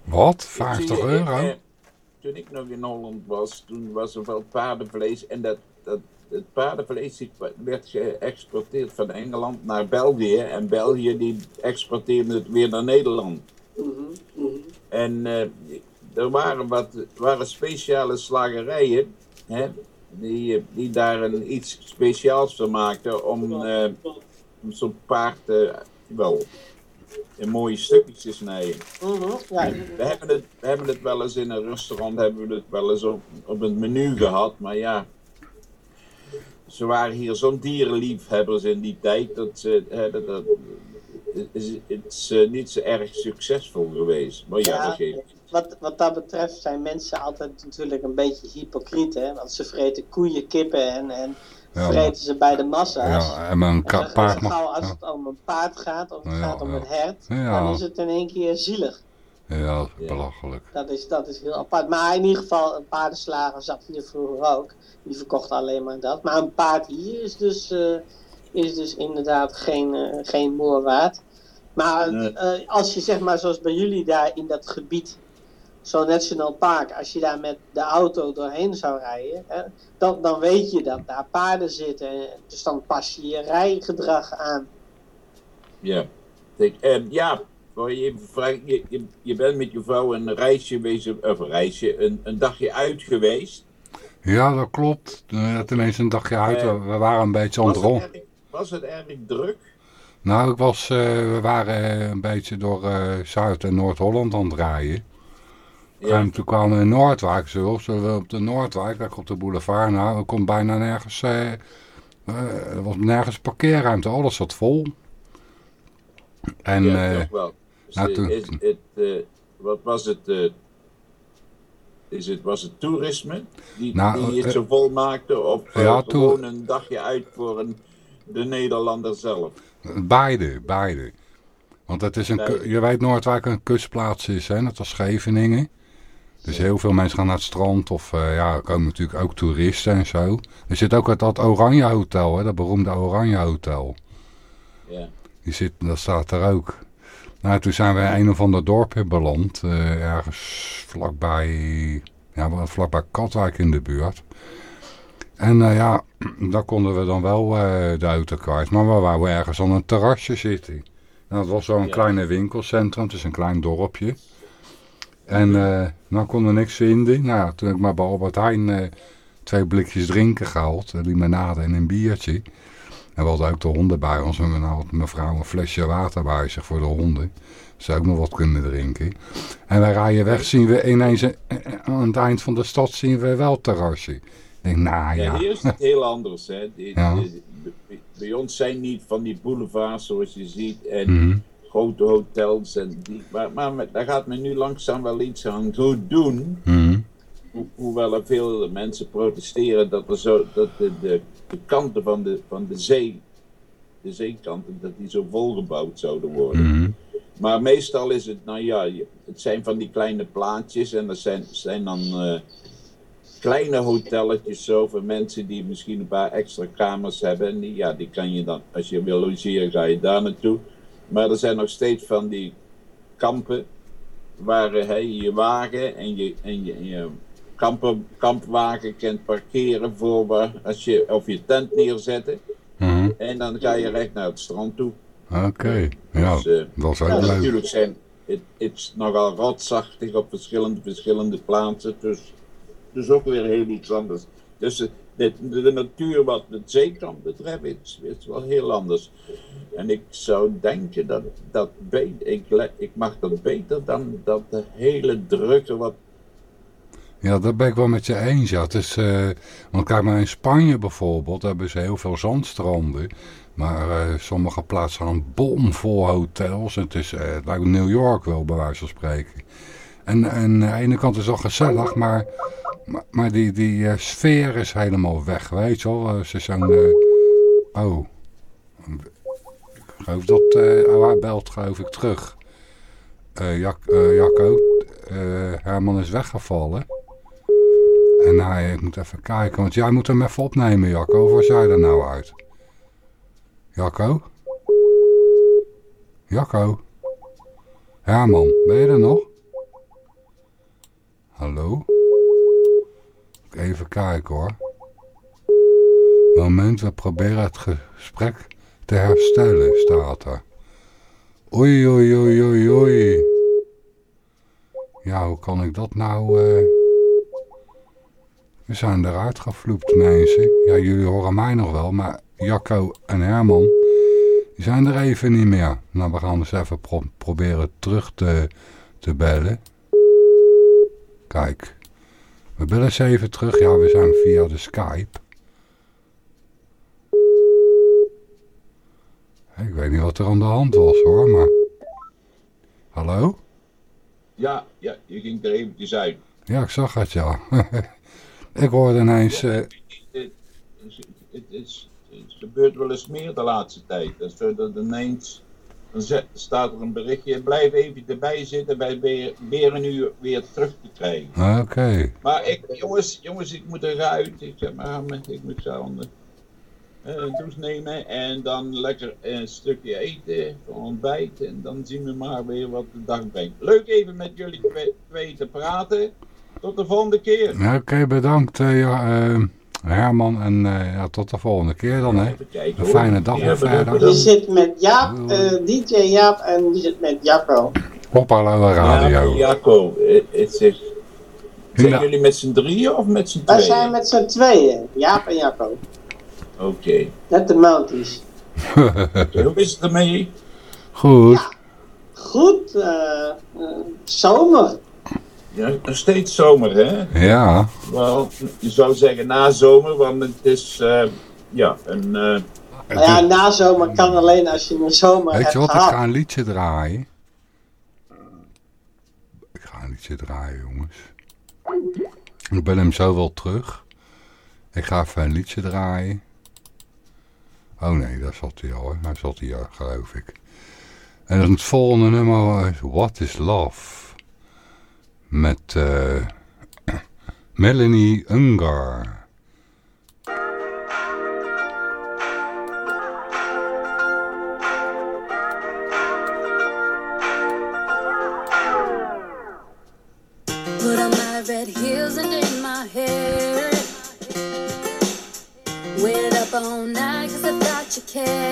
Wat? Ik 50 zie- ik, euro? eh, toen ik nog in Holland was, toen was er wel paardenvlees. En dat, dat, het paardenvlees werd geëxporteerd van Engeland naar België. En België die exporteerde het weer naar Nederland. Mhm, mhm. En eh, er waren wat waren speciale slagerijen hè, die, die daar een iets speciaals van maakten om, eh, om zo'n paard eh, wel in mooie stukjes snijden. Mhm, ja, We hebben, het, we hebben het wel eens in een restaurant hebben we het wel eens op, op het menu gehad, maar ja. Ze waren hier zo'n dierenliefhebbers in die tijd dat ze. hè, dat, is, het is eh, niet zo erg succesvol geweest. Maar ja, Ja, dat geeft wat, wat dat betreft zijn mensen altijd natuurlijk een beetje hypocriet, hè? Want ze vreten koeien, kippen en, en Ja, vreten ze bij de massa's. Ja, en mijn En ka- dan- paard en mag... gauw als het om een paard gaat of het Ja, gaat om ja. een hert, Ja. dan is het in één keer zielig. ja, belachelijk. Dat is, dat is heel apart. Maar in ieder geval, een paardenslager zat hier vroeger ook. Die verkocht alleen maar dat. Maar een paard hier is dus, eh, is dus inderdaad geen, eh, geen waard. Maar Nee. eh, als je zeg maar zoals bij jullie daar in dat gebied, zo'n national park, als je daar met de auto doorheen zou rijden, hè, dan, dan weet je dat daar paarden zitten. Dus dan pas je je rijgedrag aan. Ja. En ja, voor je, je, je, je bent met je vrouw een reisje wezen, of een reisje, een, een dagje uit geweest. Ja, dat klopt. Het ineens een dagje uit. Eh, We waren een beetje Was het, ontron. erg, was het erg druk? Nou, ik was, eh, we waren een beetje door eh, Zuid- en Noord-Holland aan het rijden. Toen kwamen we in Noordwijk zo. Zullen we op de Noordwijk, daar op de boulevard. Nou, we kon bijna nergens... eh, eh, er was nergens parkeerruimte. Alles zat vol. En ja, eh, toch wel. Dus, nou, toen- is het, eh, wat was het? eh, is het, was het toerisme die, Nou, die het zo vol maakte? Of ja, gewoon een dagje uit voor een, de Nederlander zelf? beide, beide. Want het is een, je weet Noordwijk een kustplaats is, hè? net als Scheveningen. Dus heel veel mensen gaan naar het strand of eh, ja, er komen natuurlijk ook toeristen en zo. Er zit ook het, dat Oranje Hotel, hè? dat beroemde Oranje Hotel. Ja. Die zit, dat staat er ook. Nou, toen zijn we in een of ander dorpje beland. eh, ergens vlakbij, ja, vlakbij Katwijk in de buurt. En eh, ja, daar konden we dan wel de auto kwijt. Maar we waren ergens aan een terrasje zitten. Nou, het was zo'n Ja. kleine winkelcentrum. Het is een klein dorpje. En eh nou konden we niks vinden. Nou, toen heb ik maar bij Albert Heijn eh, twee blikjes drinken gehaald. Een limonade en een biertje. En we hadden ook de honden bij ons. En nou had mevrouw een flesje water bij zich voor de honden. Ze ook nog wat kunnen drinken. En wij rijden weg, zien we ineens eh, eh, aan het eind van de stad zien we wel terrasje. Ik denk, nou Ja, ja. hier is het heel anders. Hè. Ja. bij ons zijn niet van die boulevards zoals je ziet en Mhm. Grote hotels. En die, maar, maar daar gaat men nu langzaam wel iets aan goed doen. Ho- hoewel er veel mensen protesteren dat, er zo, dat de, de, de kanten van de, van de zee, de zeekanten, dat die zo volgebouwd zouden worden. Mhm. Maar meestal is het, nou ja, het zijn van die kleine plaatjes en er zijn, zijn dan eh, kleine hotelletjes zo voor mensen die misschien een paar extra kamers hebben. En die, ja, die kan je dan, als je wil logeren, ga je daar naartoe. Maar er zijn nog steeds van die kampen waar eh, je je wagen en je, en je, en je kamper, kampwagen kunt parkeren voor waar, als je, of je tent neerzetten. Mhm. En dan ga je recht naar het strand toe. Oké, ja, Dus, eh, dat ja, En leuk. natuurlijk zijn het het is nogal rotsachtig op verschillende, verschillende plaatsen. Dus, dus ook weer heel iets anders. Dus eh, de, de, natuur wat het zeekant betreft is, is wel heel anders. En ik zou denken dat dat beter, ik, ik mag dat beter dan dat de hele drukke wat Ja, dat ben ik wel met je eens. Eh, want kijk maar in Spanje bijvoorbeeld, hebben ze heel veel zandstranden. Maar eh, sommige plaatsen gaan bomvol hotels. Het, is, eh, het New York wel, bij wijze van spreken. En, en aan de ene kant is het wel gezellig, maar, maar, maar die, die eh, sfeer is helemaal weg, weet je wel. Eh, Ze zijn... eh, oh. Ik geloof dat... oh, hij belt geloof ik terug. Jak, Jacco, Herman is weggevallen. En hij, ik moet even kijken, want jij moet hem even opnemen, Jacco. Of was jij er nou uit? Jacco? Jacco? Herman, ben je er nog? Hallo? Even kijken hoor. Moment, we proberen het gesprek te herstellen, staat er. Oei, oei, oei, oei, oei. Ja, hoe kan ik dat nou... Uh... We zijn eruit gevloept, mensen. Ja, jullie horen mij nog wel, maar Jacco en Herman... die zijn er even niet meer. Nou, we gaan eens even proberen terug te, te bellen. Kijk. We bellen eens even terug. Ja, we zijn via de Skype. Ik weet niet wat er aan de hand was hoor, maar... Hallo? Ja, ja, je ging er eventjes uit. Ja, ik zag het, ja. ik hoorde ineens... Uh... Het, het, het, gebeurt wel eens meer de laatste tijd. Dat, dat ineens... Dan staat er een berichtje, blijf even erbij zitten, wij proberen nu weer terug te krijgen. Oké. Maar ik, jongens, jongens, ik moet eruit. Ik zeg maar, ik moet zo een eh, douche nemen en dan lekker een stukje eten, ontbijt en dan zien we maar weer wat de dag brengt. Leuk even met jullie twee, te praten. Tot de volgende keer. Oké, bedankt uh, Herman en ja, tot de volgende keer dan. Hè. een fijne dag ja, verder. Die zit met Jaap, DJ Jaap en die zit met Jacco. Hoppa Radio. Ja, Jacco, het is... Zijn jullie met z'n drieën of met z'n tweeën? Wij zijn met z'n tweeën, Jaap en Jacco. Oké. Net de Mounties. Hoe is het ermee? Goed. goed. Uh, uh, zomer. Ja, nog steeds zomer, hè? Ja. Wel, je zou zeggen na zomer, want het is, uh, ja, een... Nou ja, na zomer kan alleen als je een zomer Weet hebt je wat, gehad. ik ga een liedje draaien. Ik ga een liedje draaien, jongens. Ik ben hem zo wel terug. Ik ga even een liedje draaien. Oh nee, daar zat hij al. Hè. Hij zat hier, geloof ik. En het volgende nummer is What is Love? Met uh, Melanie Ungar. Put on my red heels and in my hair up all night cause I thought you cared.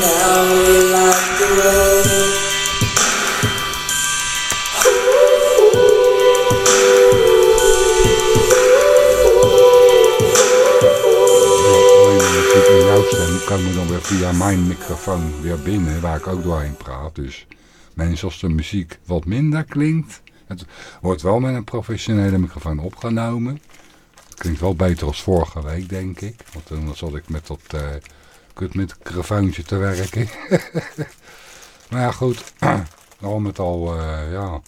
Now we light the way. Alleen de muziek in jouw stem komen dan weer via mijn microfoon weer binnen, waar ik ook doorheen praat. Dus mensen als de muziek wat minder klinkt, het wordt wel met een professionele microfoon opgenomen. klinkt wel beter als vorige week, denk ik. Want toen zat ik met dat uh, kut met microfoontje te werken. maar ja, goed. al met al, uh, ja.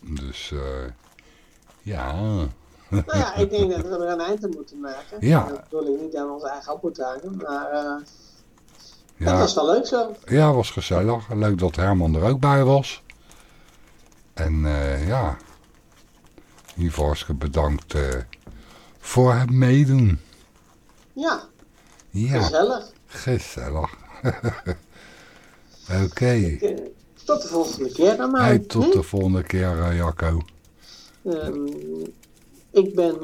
Dus, uh, ja. nou ja, ik denk dat we er een eind aan moeten maken. Ja. Dat bedoel ik niet aan onze eigen appeltuinen, maar... Ja. Dat was wel leuk zo. Ja, was gezellig. Leuk dat Herman er ook bij was. En uh, ja, hiervoor hartstikke bedankt uh, voor het meedoen. Ja, ja. gezellig. Gezellig. Oké. Okay. Tot de volgende keer dan maar. Hey, tot de volgende keer, Jacco. Um, ik ben,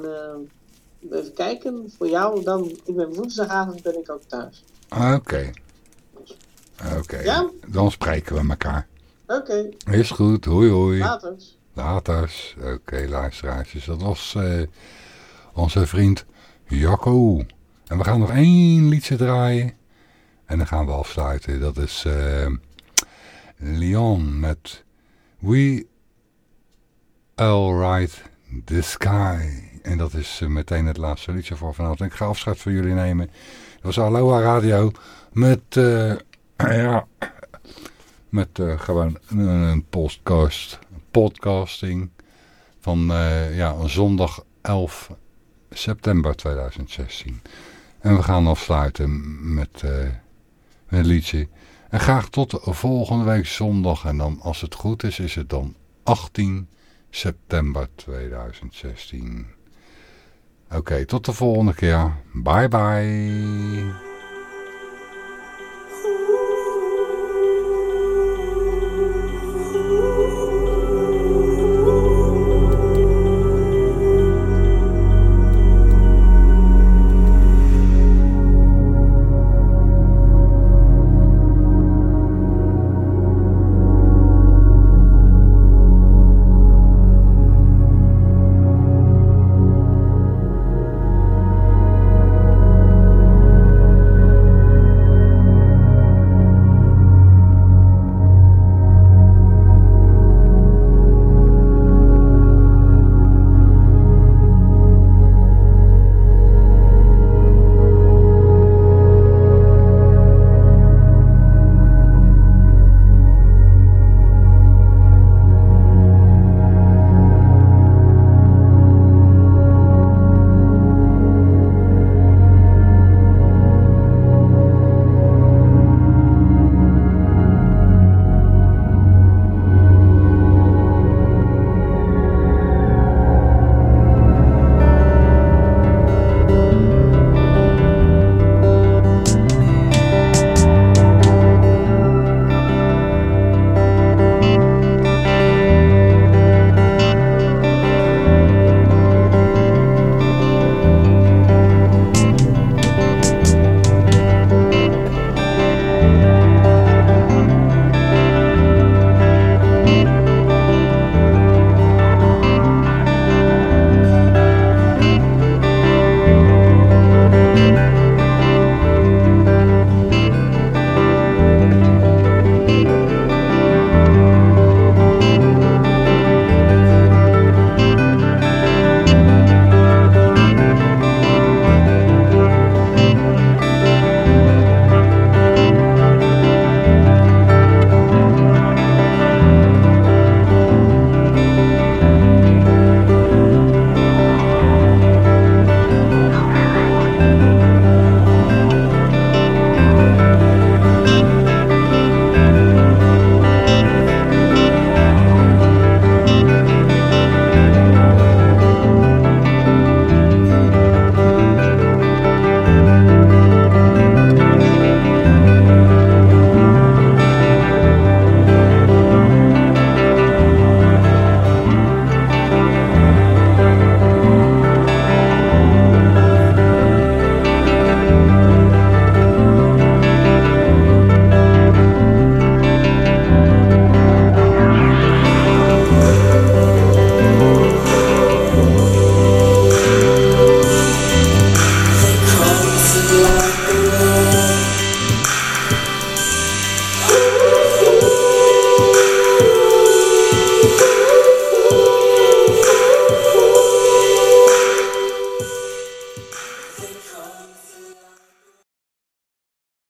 even kijken, voor jou dan, ik ben woensdagavond ben ik ook thuis. Oké. Okay. Oké, okay. ja? dan spreken we elkaar. Oké. Is goed, hoi hoi. Laters. Laters. Oké, okay, luisteraartjes. Dat was uh, onze vriend Jacco. En we gaan nog één liedje draaien. En dan gaan we afsluiten. Dat is uh, Leon met We All Right The Sky. En dat is uh, meteen het laatste liedje voor vanavond. En ik ga afscheid van jullie nemen. Dat was Aloha Radio met... ja, met gewoon een podcast, podcasting van ja, zondag 11 september 2016. En we gaan afsluiten met uh, een liedje. En graag tot volgende week zondag. En dan, als het goed is, is het dan 18 september 2016. Oké, tot de volgende keer. Bye bye.